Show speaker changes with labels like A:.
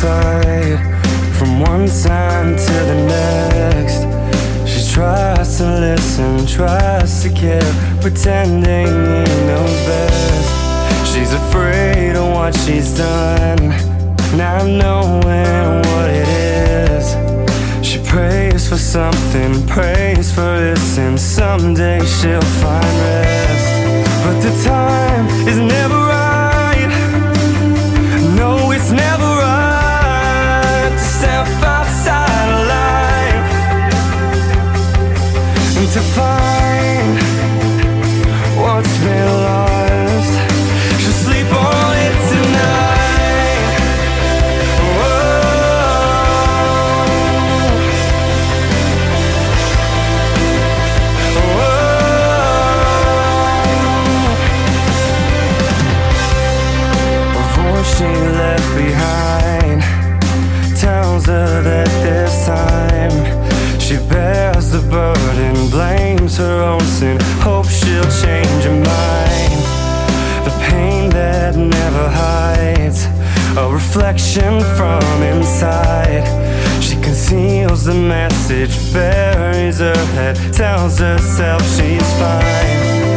A: from one sign to the next. She tries to listen, tries to care, pretending he knows best. She's afraid of what she's done, not knowing what it is. She prays for something, prays for this, and someday she'll find rest. But the time is never to reflection from inside. She conceals the message, buries her head, tells herself she's fine.